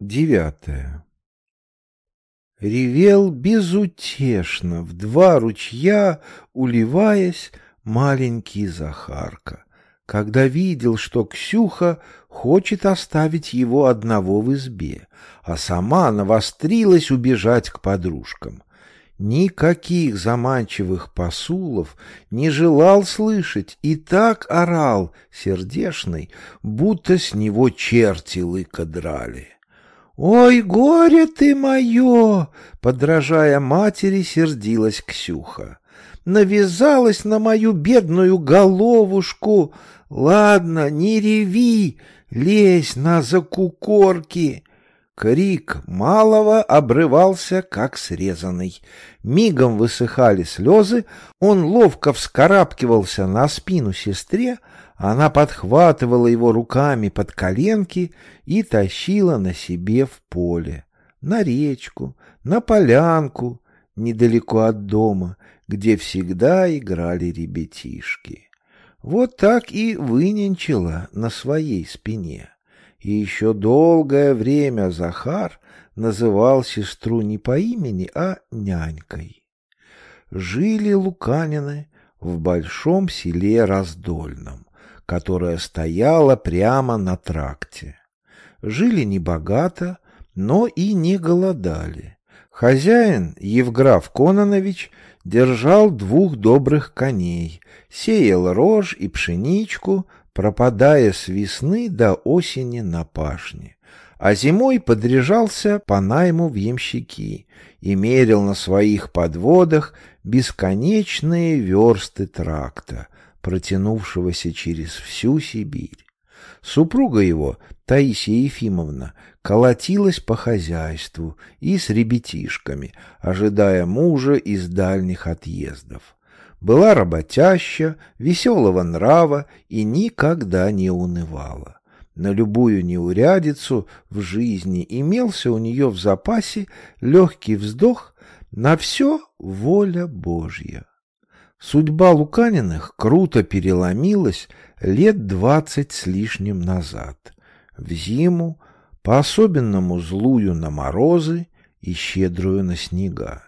Девятое. Ревел безутешно, в два ручья, уливаясь, маленький Захарка, когда видел, что Ксюха хочет оставить его одного в избе, а сама навострилась убежать к подружкам. Никаких заманчивых посулов не желал слышать и так орал, сердешный, будто с него черти лыка драли. «Ой, горе ты мое!» — подражая матери, сердилась Ксюха. «Навязалась на мою бедную головушку! Ладно, не реви, лезь на закукорки!» Крик малого обрывался, как срезанный. Мигом высыхали слезы, он ловко вскарабкивался на спину сестре, она подхватывала его руками под коленки и тащила на себе в поле, на речку, на полянку, недалеко от дома, где всегда играли ребятишки. Вот так и выненчила на своей спине. И еще долгое время Захар называл сестру не по имени, а нянькой. Жили Луканины в большом селе Раздольном которая стояла прямо на тракте. Жили небогато, но и не голодали. Хозяин, Евграф Кононович, держал двух добрых коней, сеял рожь и пшеничку, пропадая с весны до осени на пашне, а зимой подряжался по найму в ямщики и мерил на своих подводах бесконечные версты тракта, протянувшегося через всю Сибирь. Супруга его, Таисия Ефимовна, колотилась по хозяйству и с ребятишками, ожидая мужа из дальних отъездов. Была работяща, веселого нрава и никогда не унывала. На любую неурядицу в жизни имелся у нее в запасе легкий вздох на все воля Божья. Судьба Луканиных круто переломилась лет двадцать с лишним назад, в зиму, по-особенному злую на морозы и щедрую на снега.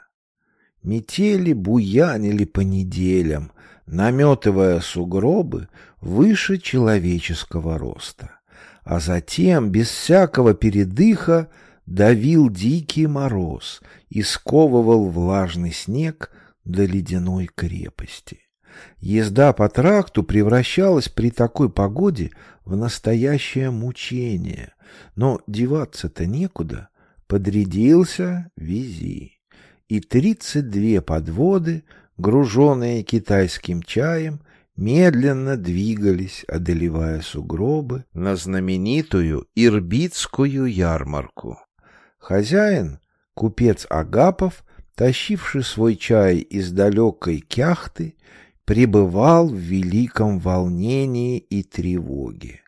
Метели буянили по неделям, наметывая сугробы выше человеческого роста, а затем, без всякого передыха, давил дикий мороз и сковывал влажный снег до ледяной крепости. Езда по тракту превращалась при такой погоде в настоящее мучение. Но деваться-то некуда. Подрядился — вези. И тридцать две подводы, груженные китайским чаем, медленно двигались, одолевая сугробы, на знаменитую Ирбитскую ярмарку. Хозяин, купец Агапов, тащивший свой чай из далекой кяхты, пребывал в великом волнении и тревоге.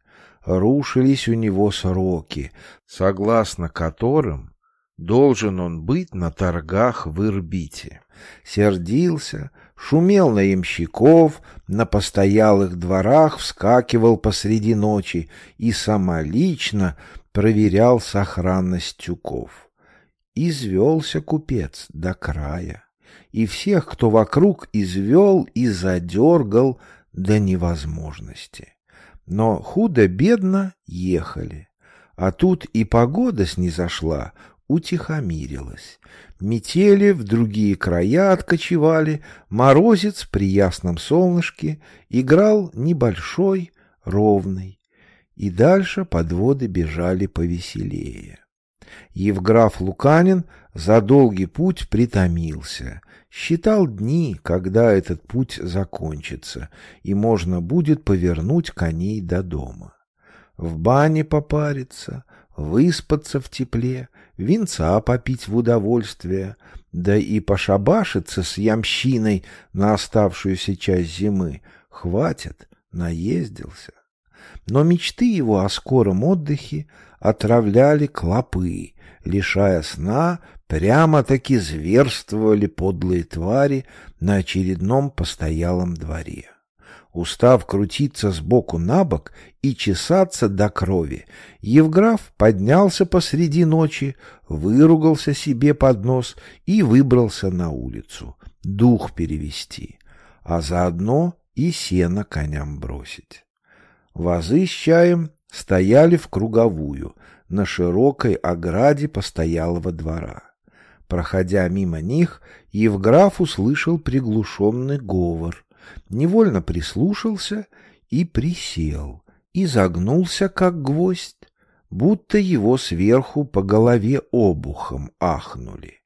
Рушились у него сроки, согласно которым должен он быть на торгах в Ирбите. Сердился, шумел на ямщиков, на постоялых дворах вскакивал посреди ночи и самолично проверял сохранность тюков. Извелся купец до края, и всех, кто вокруг, извел и задергал до невозможности. Но худо-бедно ехали, а тут и погода снизошла, утихомирилась. Метели в другие края откочевали, морозец при ясном солнышке играл небольшой, ровный, и дальше подводы бежали повеселее. Евграф Луканин за долгий путь притомился, считал дни, когда этот путь закончится, и можно будет повернуть коней до дома. В бане попариться, выспаться в тепле, винца попить в удовольствие, да и пошабашиться с ямщиной на оставшуюся часть зимы. Хватит, наездился. Но мечты его о скором отдыхе отравляли клопы, лишая сна, прямо-таки зверствовали подлые твари на очередном постоялом дворе. Устав крутиться сбоку на бок и чесаться до крови, Евграф поднялся посреди ночи, выругался себе под нос и выбрался на улицу, дух перевести, а заодно и сено коням бросить. Вазы с чаем стояли в круговую, на широкой ограде постоялого двора. Проходя мимо них, Евграф услышал приглушенный говор, невольно прислушался и присел, и загнулся, как гвоздь, будто его сверху по голове обухом ахнули,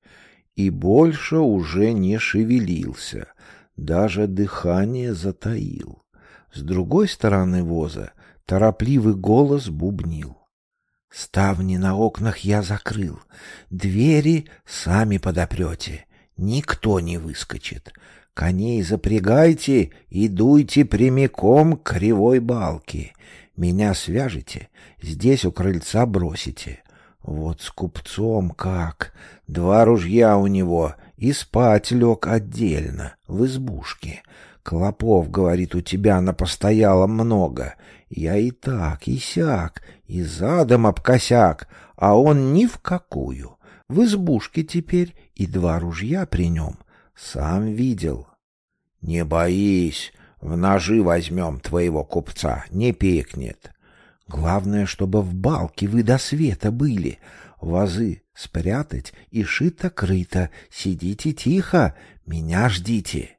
и больше уже не шевелился, даже дыхание затаил. С другой стороны воза торопливый голос бубнил. Ставни на окнах я закрыл, двери сами подопрете, никто не выскочит. Коней запрягайте и дуйте прямиком к кривой балке. Меня свяжете, здесь у крыльца бросите. Вот с купцом как. Два ружья у него, и спать лег отдельно, в избушке. Клопов, говорит, у тебя на постоялом много. Я и так, и сяк, и задом об косяк, а он ни в какую. В избушке теперь и два ружья при нем. Сам видел. Не боись, в ножи возьмем твоего купца, не пикнет. Главное, чтобы в балке вы до света были. Вазы спрятать и шито-крыто. Сидите тихо, меня ждите.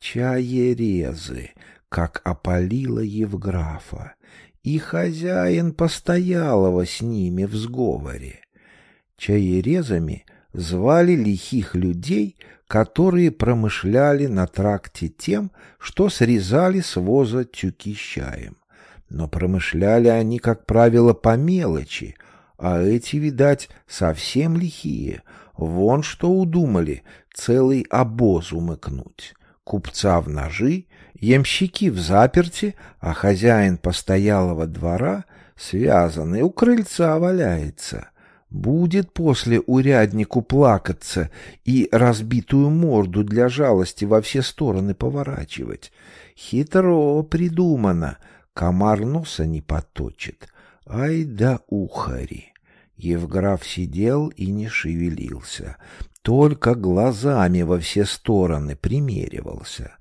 Чаерезы, как опалила Евграфа, и хозяин постоялого с ними в сговоре. Чаерезами звали лихих людей, которые промышляли на тракте тем, что срезали с воза тюки чаем. Но промышляли они, как правило, по мелочи, а эти, видать, совсем лихие. Вон что удумали, целый обоз умыкнуть. Купца в ножи Ямщики в заперти, а хозяин постоялого двора, связанный, у крыльца валяется. Будет после уряднику плакаться и разбитую морду для жалости во все стороны поворачивать. Хитро придумано, комар носа не поточит. Ай да ухари! Евграф сидел и не шевелился, только глазами во все стороны примеривался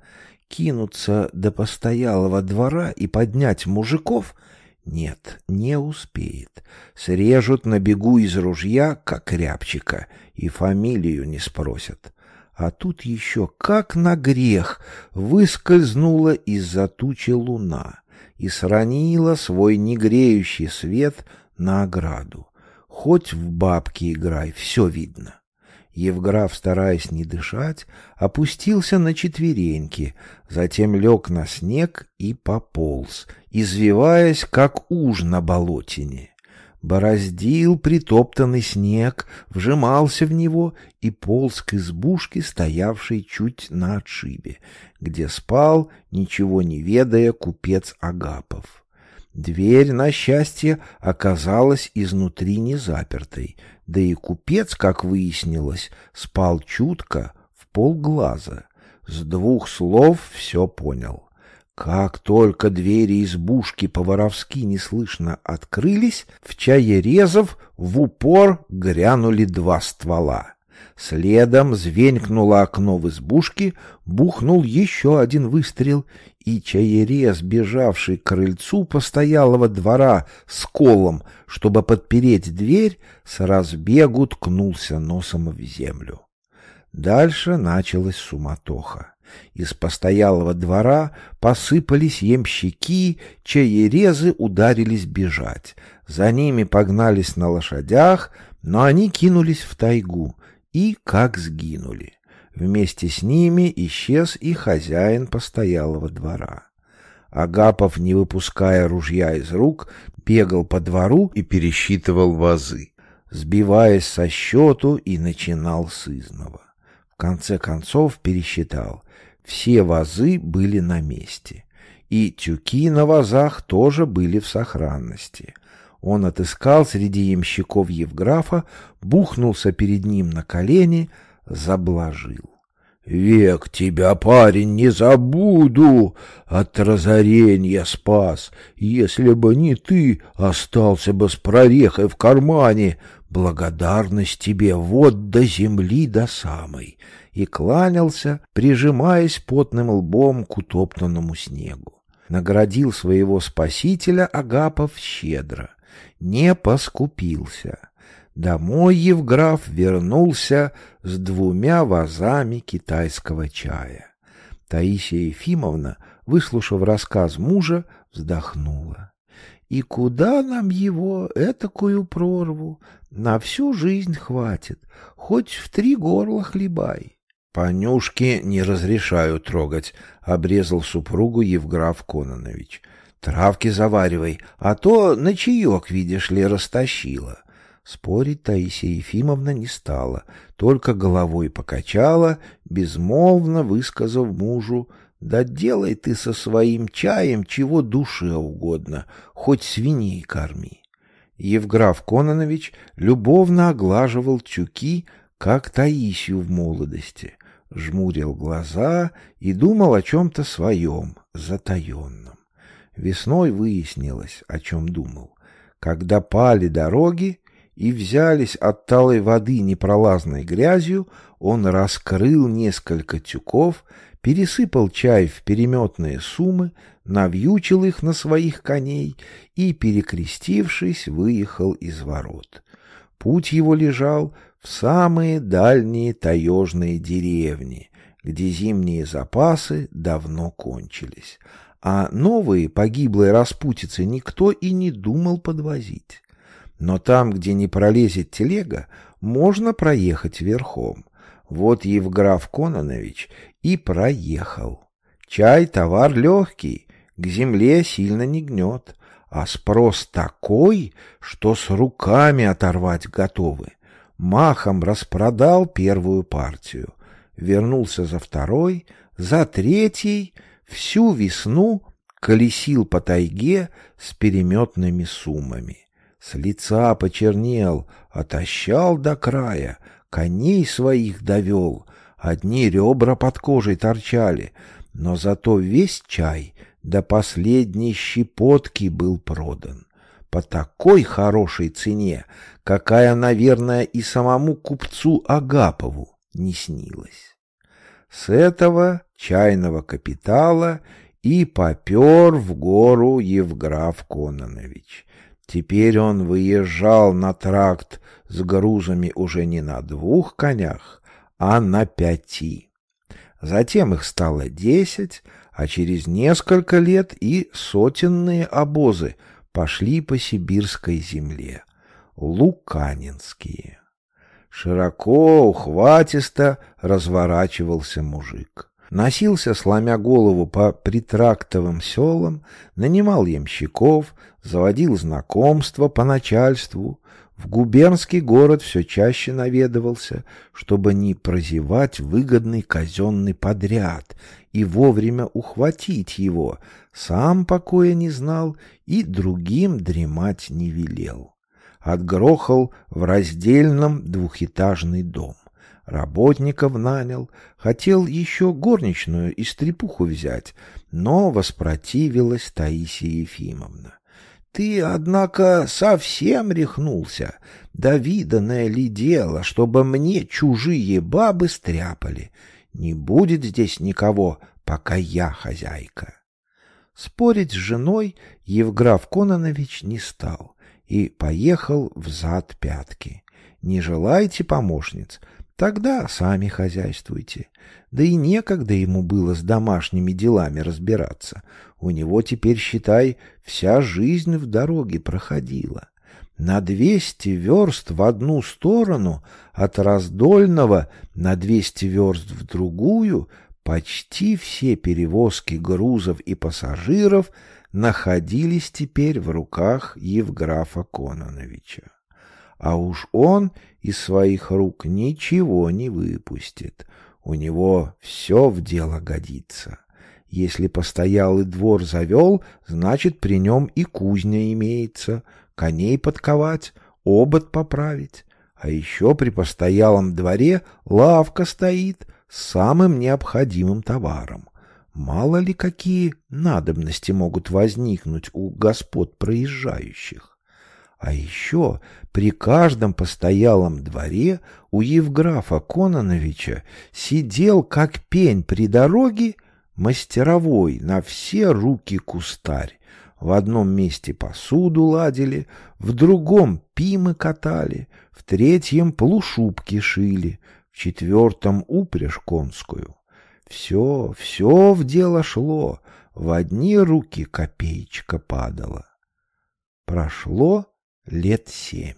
кинуться до постоялого двора и поднять мужиков? Нет, не успеет. Срежут на бегу из ружья, как рябчика, и фамилию не спросят. А тут еще, как на грех, выскользнула из-за тучи луна и сранила свой негреющий свет на ограду. Хоть в бабки играй, все видно. Евграф, стараясь не дышать, опустился на четвереньки, затем лег на снег и пополз, извиваясь, как уж на болотине. Бороздил притоптанный снег, вжимался в него и полз к избушке, стоявшей чуть на отшибе, где спал, ничего не ведая, купец Агапов. Дверь, на счастье, оказалась изнутри не запертой, да и купец, как выяснилось, спал чутко, в полглаза. С двух слов все понял. Как только двери избушки по-воровски неслышно открылись, в чае резов в упор грянули два ствола. Следом звенькнуло окно в избушке, бухнул еще один выстрел, и чаерез, бежавший к крыльцу постоялого двора с колом, чтобы подпереть дверь, с разбегу ткнулся носом в землю. Дальше началась суматоха. Из постоялого двора посыпались ямщики, чаерезы ударились бежать. За ними погнались на лошадях, но они кинулись в тайгу и как сгинули. Вместе с ними исчез и хозяин постоялого двора. Агапов, не выпуская ружья из рук, бегал по двору и пересчитывал вазы, сбиваясь со счету и начинал с изного. В конце концов пересчитал. Все вазы были на месте. И тюки на вазах тоже были в сохранности. Он отыскал среди ямщиков Евграфа, бухнулся перед ним на колени — заблажил. Век тебя, парень, не забуду, от разорения спас. Если бы не ты, остался бы с прорехой в кармане. Благодарность тебе вот до земли до самой. И кланялся, прижимаясь потным лбом к утоптанному снегу. Наградил своего спасителя Агапов щедро, не поскупился. Домой Евграф вернулся с двумя вазами китайского чая. Таисия Ефимовна, выслушав рассказ мужа, вздохнула. И куда нам его, этакую прорву? На всю жизнь хватит, хоть в три горла хлебай. Понюшки не разрешаю трогать, обрезал супругу Евграф Кононович. Травки заваривай, а то на чаек, видишь ли, растащила. Спорить Таисия Ефимовна не стала, только головой покачала, безмолвно высказав мужу, «Да делай ты со своим чаем чего душе угодно, хоть свиней корми». Евграф Кононович любовно оглаживал чуки, как Таисию в молодости, жмурил глаза и думал о чем-то своем, затаенном. Весной выяснилось, о чем думал. Когда пали дороги, и взялись от талой воды непролазной грязью, он раскрыл несколько тюков, пересыпал чай в переметные суммы, навьючил их на своих коней и, перекрестившись, выехал из ворот. Путь его лежал в самые дальние таежные деревни, где зимние запасы давно кончились, а новые погиблые распутицы никто и не думал подвозить. Но там, где не пролезет телега, можно проехать верхом. Вот Евграф Кононович и проехал. Чай — товар легкий, к земле сильно не гнет, а спрос такой, что с руками оторвать готовы. Махом распродал первую партию, вернулся за второй, за третий, всю весну колесил по тайге с переметными суммами с лица почернел, отощал до края, коней своих довел, одни ребра под кожей торчали, но зато весь чай до последней щепотки был продан. По такой хорошей цене, какая, наверное, и самому купцу Агапову не снилась. С этого чайного капитала и попер в гору Евграф Кононович. Теперь он выезжал на тракт с грузами уже не на двух конях, а на пяти. Затем их стало десять, а через несколько лет и сотенные обозы пошли по сибирской земле, луканинские. Широко, ухватисто разворачивался мужик носился, сломя голову по притрактовым селам, нанимал ямщиков, заводил знакомства по начальству, в губернский город все чаще наведывался, чтобы не прозевать выгодный казенный подряд и вовремя ухватить его, сам покоя не знал и другим дремать не велел. Отгрохал в раздельном двухэтажный дом. Работников нанял, хотел еще горничную и стрепуху взять, но воспротивилась Таисия Ефимовна. Ты, однако, совсем рехнулся. Да виданное ли дело, чтобы мне чужие бабы стряпали? Не будет здесь никого, пока я хозяйка. Спорить с женой Евграф Кононович не стал и поехал в зад пятки. Не желаете помощниц? Тогда сами хозяйствуйте. Да и некогда ему было с домашними делами разбираться. У него теперь, считай, вся жизнь в дороге проходила. На двести верст в одну сторону, от Раздольного на двести верст в другую, почти все перевозки грузов и пассажиров находились теперь в руках Евграфа Кононовича а уж он из своих рук ничего не выпустит. У него все в дело годится. Если постоялый двор завел, значит, при нем и кузня имеется, коней подковать, обод поправить. А еще при постоялом дворе лавка стоит, самым необходимым товаром. Мало ли какие надобности могут возникнуть у господ проезжающих. А еще при каждом постоялом дворе у Евграфа Кононовича сидел как пень при дороге мастеровой на все руки кустарь. В одном месте посуду ладили, в другом пимы катали, в третьем полушубки шили, в четвертом упряжь конскую. Все, все в дело шло, в одни руки копеечка падала. Прошло лет семь.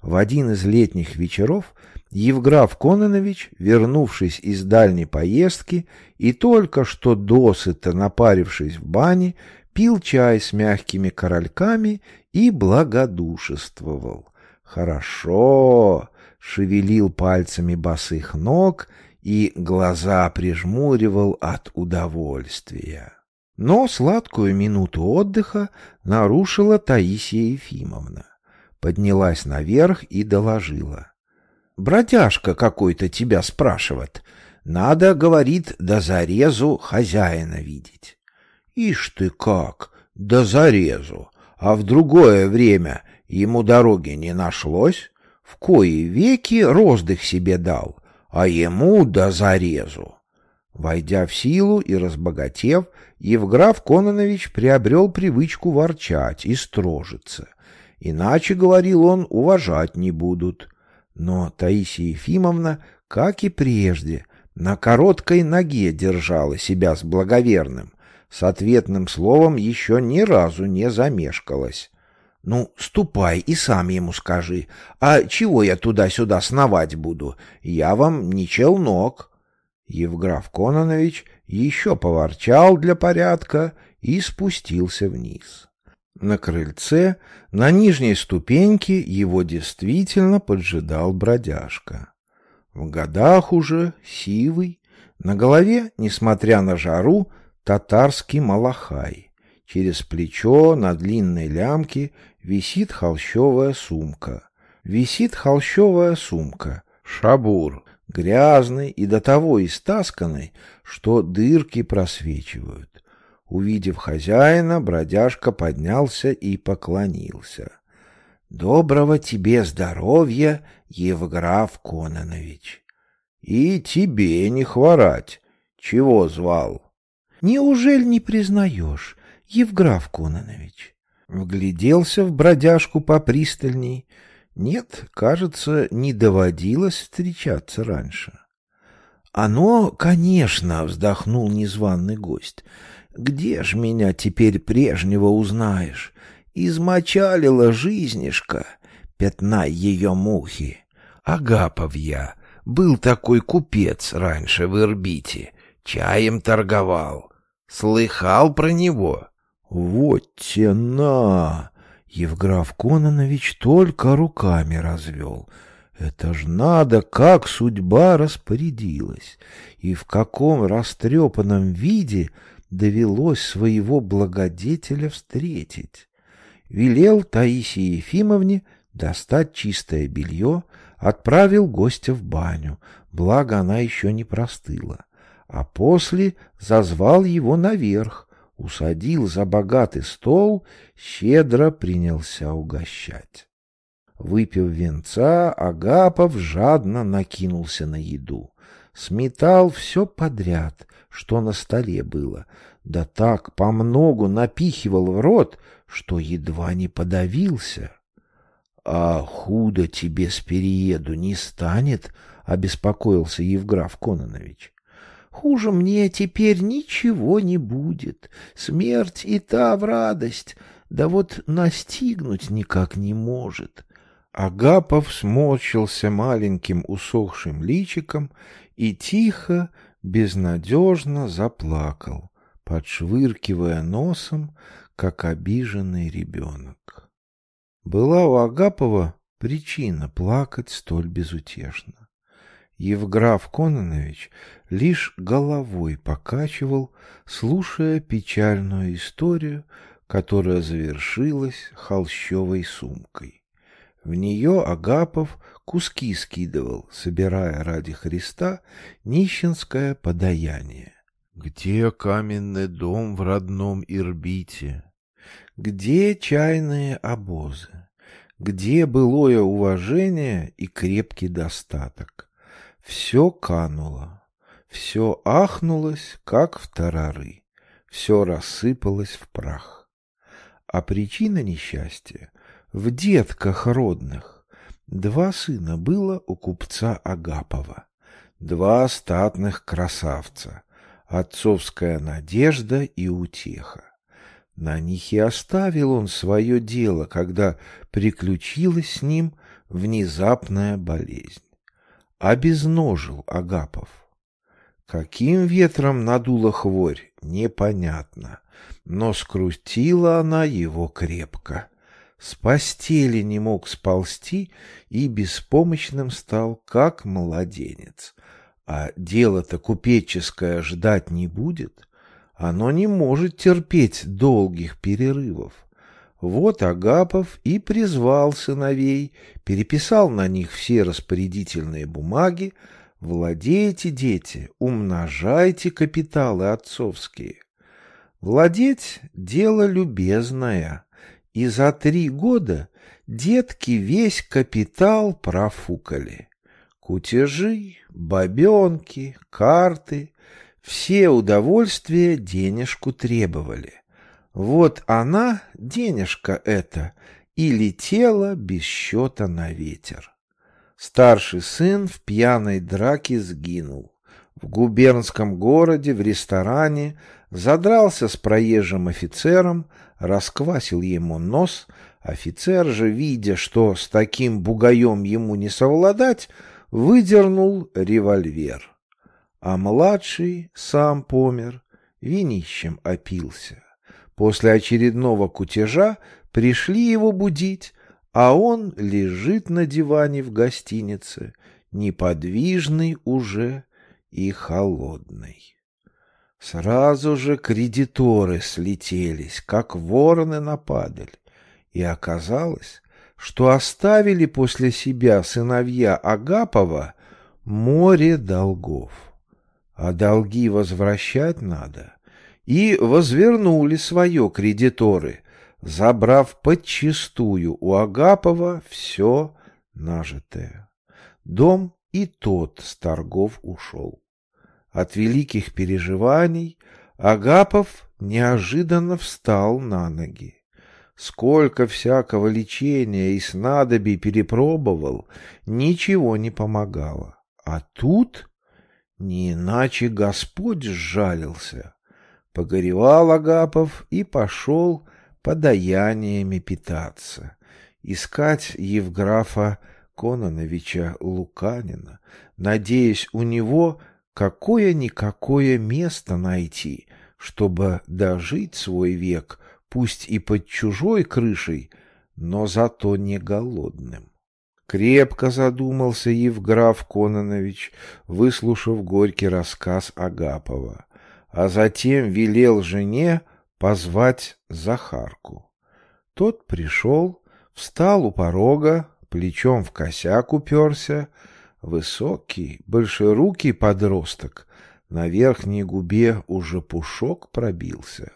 В один из летних вечеров Евграф Кононович, вернувшись из дальней поездки и только что досыта напарившись в бане, пил чай с мягкими корольками и благодушествовал. Хорошо, шевелил пальцами босых ног и глаза прижмуривал от удовольствия. Но сладкую минуту отдыха нарушила Таисия Ефимовна. Поднялась наверх и доложила. «Бродяжка какой-то тебя спрашивает. Надо, говорит, до зарезу хозяина видеть». «Ишь ты как! До зарезу! А в другое время ему дороги не нашлось? В кои веки роздых себе дал, а ему до зарезу!» Войдя в силу и разбогатев, Евграф Кононович приобрел привычку ворчать и строжиться. Иначе, говорил он, уважать не будут. Но Таисия Ефимовна, как и прежде, на короткой ноге держала себя с благоверным, с ответным словом еще ни разу не замешкалась. «Ну, ступай и сам ему скажи, а чего я туда-сюда сновать буду? Я вам не челнок». Евграф Кононович еще поворчал для порядка и спустился вниз. На крыльце, на нижней ступеньке его действительно поджидал бродяжка. В годах уже сивый, на голове, несмотря на жару, татарский малахай. Через плечо на длинной лямке висит холщовая сумка. Висит холщовая сумка, шабур, грязный и до того истасканный, что дырки просвечивают. Увидев хозяина, бродяжка поднялся и поклонился. — Доброго тебе здоровья, Евграф Кононович! — И тебе не хворать. Чего звал? — Неужели не признаешь, Евграф Кононович? Вгляделся в бродяжку попристальней — нет, кажется, не доводилось встречаться раньше. Оно, конечно, вздохнул незваный гость. Где ж меня теперь прежнего узнаешь? Измочалила жизнишка, пятна ее мухи. Агапов я, был такой купец раньше в Ирбите, чаем торговал. Слыхал про него? Вот тена! Евграф Кононович только руками развел. Это ж надо, как судьба распорядилась, и в каком растрепанном виде довелось своего благодетеля встретить. Велел Таисии Ефимовне достать чистое белье, отправил гостя в баню, благо она еще не простыла, а после зазвал его наверх, усадил за богатый стол, щедро принялся угощать. Выпив венца, Агапов жадно накинулся на еду. Сметал все подряд, что на столе было, да так помногу напихивал в рот, что едва не подавился. — А худо тебе с перееду не станет? — обеспокоился Евграф Кононович. Хуже мне теперь ничего не будет. Смерть и та в радость, да вот настигнуть никак не может. Агапов сморщился маленьким усохшим личиком и тихо, безнадежно заплакал, подшвыркивая носом, как обиженный ребенок. Была у Агапова причина плакать столь безутешно. Евграф Кононович лишь головой покачивал, слушая печальную историю, которая завершилась холщовой сумкой. В нее Агапов куски скидывал, собирая ради Христа нищенское подаяние. Где каменный дом в родном Ирбите? Где чайные обозы? Где былое уважение и крепкий достаток? Все кануло, все ахнулось, как в тарары, все рассыпалось в прах. А причина несчастья в детках родных. Два сына было у купца Агапова, два статных красавца, отцовская надежда и утеха. На них и оставил он свое дело, когда приключилась с ним внезапная болезнь. Обезножил Агапов. Каким ветром надула хворь, непонятно, но скрутила она его крепко. С постели не мог сползти и беспомощным стал, как младенец. А дело-то купеческое ждать не будет. Оно не может терпеть долгих перерывов. Вот Агапов и призвал сыновей, переписал на них все распорядительные бумаги, Владейте, дети, умножайте капиталы отцовские. Владеть — дело любезное, и за три года детки весь капитал профукали. Кутежи, бабенки, карты — все удовольствия денежку требовали. Вот она, денежка эта, и летела без счета на ветер. Старший сын в пьяной драке сгинул. В губернском городе, в ресторане, задрался с проезжим офицером, расквасил ему нос. Офицер же, видя, что с таким бугаем ему не совладать, выдернул револьвер. А младший сам помер, винищем опился. После очередного кутежа пришли его будить, а он лежит на диване в гостинице, неподвижный уже и холодный. Сразу же кредиторы слетелись, как вороны на падаль, и оказалось, что оставили после себя сыновья Агапова море долгов. А долги возвращать надо. И возвернули свое кредиторы, забрав подчистую у Агапова все нажитое. Дом и тот с торгов ушел. От великих переживаний Агапов неожиданно встал на ноги. Сколько всякого лечения и снадобий перепробовал, ничего не помогало. А тут не иначе Господь сжалился. Погоревал Агапов и пошел подаяниями питаться, искать Евграфа Кононовича Луканина, надеясь у него какое-никакое место найти, чтобы дожить свой век, пусть и под чужой крышей, но зато не голодным. Крепко задумался Евграф Кононович, выслушав горький рассказ Агапова, а затем велел жене позвать Захарку. Тот пришел, встал у порога, плечом в косяк уперся, Высокий, большерукий подросток, на верхней губе уже пушок пробился.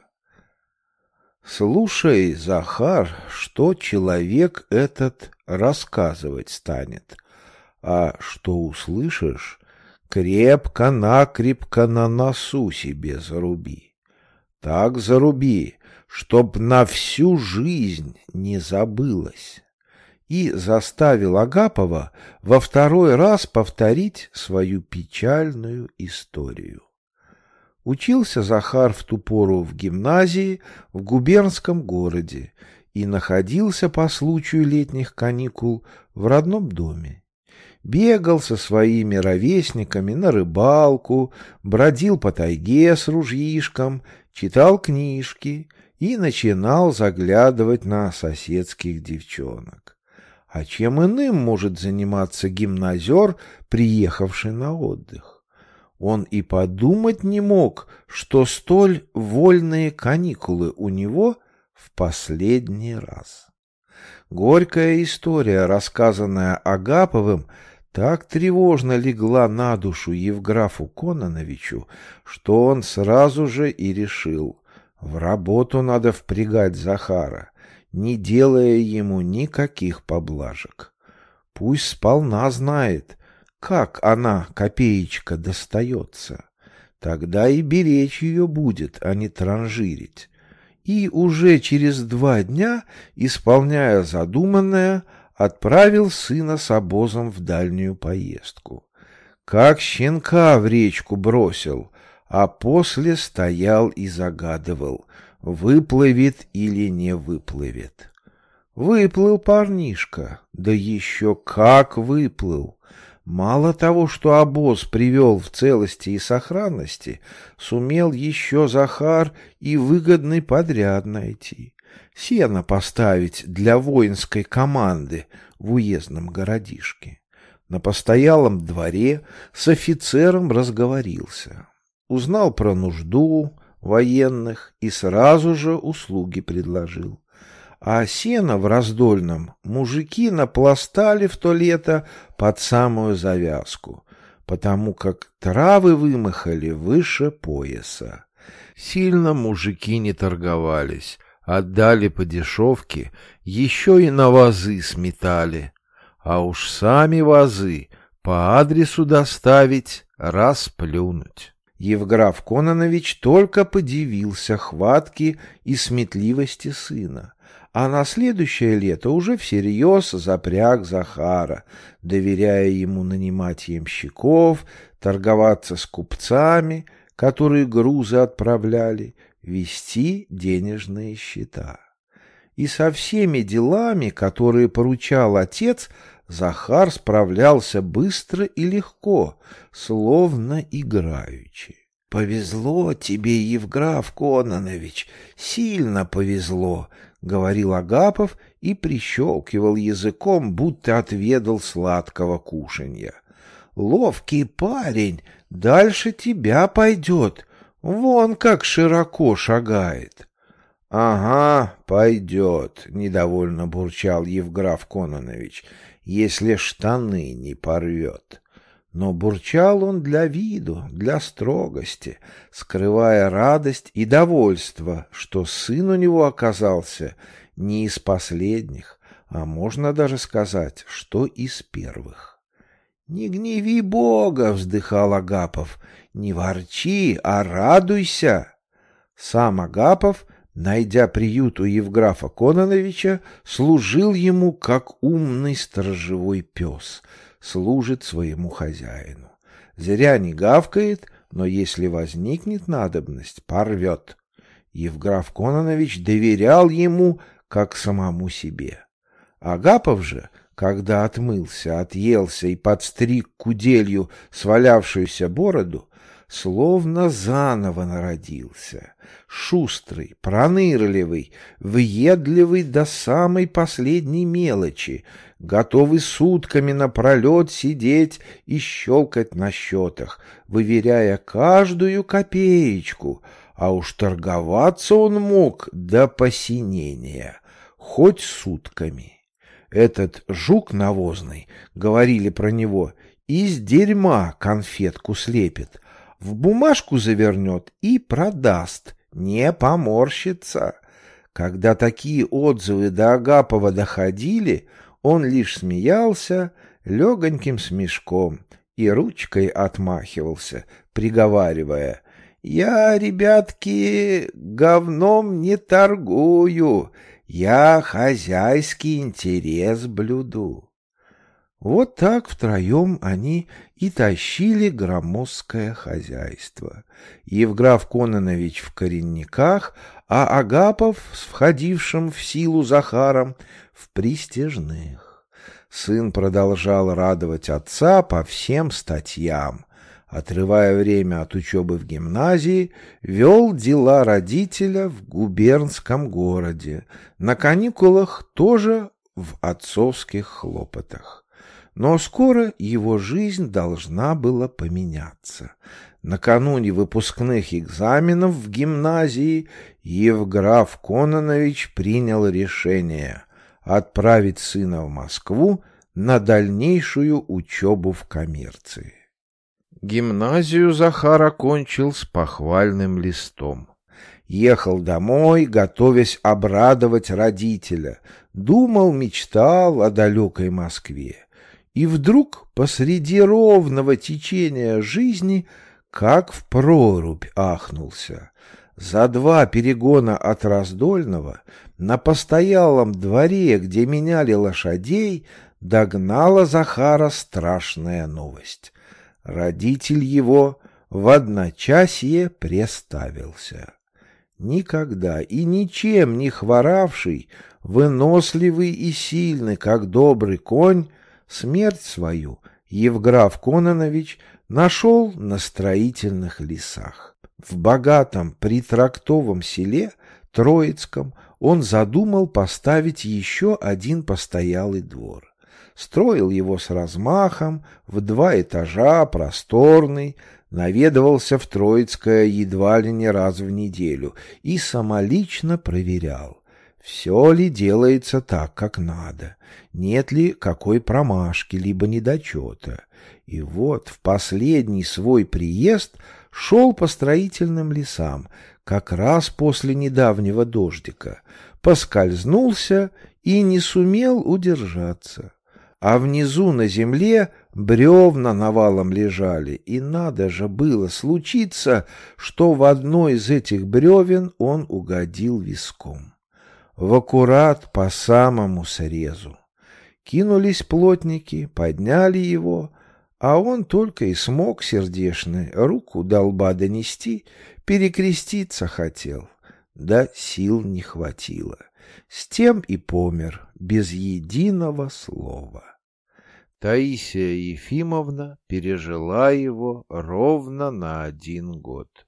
Слушай, Захар, что человек этот рассказывать станет, а что услышишь, крепко-накрепко на носу себе заруби. Так заруби, чтоб на всю жизнь не забылось и заставил Агапова во второй раз повторить свою печальную историю. Учился Захар в ту пору в гимназии в губернском городе и находился по случаю летних каникул в родном доме. Бегал со своими ровесниками на рыбалку, бродил по тайге с ружьишком, читал книжки и начинал заглядывать на соседских девчонок. А чем иным может заниматься гимназер, приехавший на отдых? Он и подумать не мог, что столь вольные каникулы у него в последний раз. Горькая история, рассказанная Агаповым, так тревожно легла на душу Евграфу Кононовичу, что он сразу же и решил, в работу надо впрягать Захара, не делая ему никаких поблажек. Пусть сполна знает, как она, копеечка, достается. Тогда и беречь ее будет, а не транжирить. И уже через два дня, исполняя задуманное, отправил сына с обозом в дальнюю поездку. Как щенка в речку бросил, а после стоял и загадывал, выплывет или не выплывет. Выплыл парнишка, да еще как выплыл. Мало того, что обоз привел в целости и сохранности, сумел еще Захар и выгодный подряд найти. Сено поставить для воинской команды в уездном городишке. На постоялом дворе с офицером разговорился. Узнал про нужду военных и сразу же услуги предложил. А сено в раздольном мужики напластали в то лето под самую завязку, потому как травы вымахали выше пояса. Сильно мужики не торговались, отдали по дешевке, еще и на вазы сметали. А уж сами вазы по адресу доставить, расплюнуть. Евграф Кононович только подивился хватке и сметливости сына, а на следующее лето уже всерьез запряг Захара, доверяя ему нанимать ямщиков, торговаться с купцами, которые грузы отправляли, вести денежные счета. И со всеми делами, которые поручал отец, Захар справлялся быстро и легко, словно играючи. «Повезло тебе, Евграф Кононович, сильно повезло», — говорил Агапов и прищелкивал языком, будто отведал сладкого кушанья. «Ловкий парень, дальше тебя пойдет, вон как широко шагает». «Ага, пойдет», — недовольно бурчал Евграф Кононович если штаны не порвет. Но бурчал он для виду, для строгости, скрывая радость и довольство, что сын у него оказался не из последних, а можно даже сказать, что из первых. «Не гневи Бога!» — вздыхал Агапов. «Не ворчи, а радуйся!» Сам Агапов найдя приют у Евграфа Кононовича, служил ему, как умный сторожевой пес, служит своему хозяину. Зря не гавкает, но если возникнет надобность, порвет. Евграф Кононович доверял ему, как самому себе. Агапов же, когда отмылся, отъелся и подстриг куделью свалявшуюся бороду, словно заново народился. Шустрый, пронырливый, въедливый до самой последней мелочи, готовый сутками напролет сидеть и щелкать на счетах, выверяя каждую копеечку, а уж торговаться он мог до посинения, хоть сутками. Этот жук навозный, говорили про него, из дерьма конфетку слепит, в бумажку завернет и продаст, не поморщится. Когда такие отзывы до Агапова доходили, он лишь смеялся легоньким смешком и ручкой отмахивался, приговаривая «Я, ребятки, говном не торгую, я хозяйский интерес блюду». Вот так втроем они и тащили громоздкое хозяйство. Евграф Кононович в коренниках, а Агапов с входившим в силу Захаром в пристежных. Сын продолжал радовать отца по всем статьям. Отрывая время от учебы в гимназии, вел дела родителя в губернском городе, на каникулах тоже в отцовских хлопотах. Но скоро его жизнь должна была поменяться. Накануне выпускных экзаменов в гимназии Евграф Кононович принял решение отправить сына в Москву на дальнейшую учебу в коммерции. Гимназию Захар окончил с похвальным листом. Ехал домой, готовясь обрадовать родителя. Думал, мечтал о далекой Москве. И вдруг посреди ровного течения жизни как в прорубь ахнулся. За два перегона от Раздольного на постоялом дворе, где меняли лошадей, догнала Захара страшная новость. Родитель его в одночасье преставился. Никогда и ничем не хворавший, выносливый и сильный, как добрый конь, смерть свою Евграф Кононович нашел на строительных лесах. В богатом притрактовом селе Троицком он задумал поставить еще один постоялый двор. Строил его с размахом, в два этажа, просторный, наведывался в Троицкое едва ли не раз в неделю и самолично проверял, все ли делается так, как надо, нет ли какой промашки, либо недочета. И вот в последний свой приезд шел по строительным лесам, как раз после недавнего дождика, поскользнулся и не сумел удержаться. А внизу на земле бревна навалом лежали, и надо же было случиться, что в одно из этих бревен он угодил виском. В аккурат по самому срезу. Кинулись плотники, подняли его, а он только и смог сердешный руку долба донести, перекреститься хотел, да сил не хватило. С тем и помер, без единого слова. Таисия Ефимовна пережила его ровно на один год.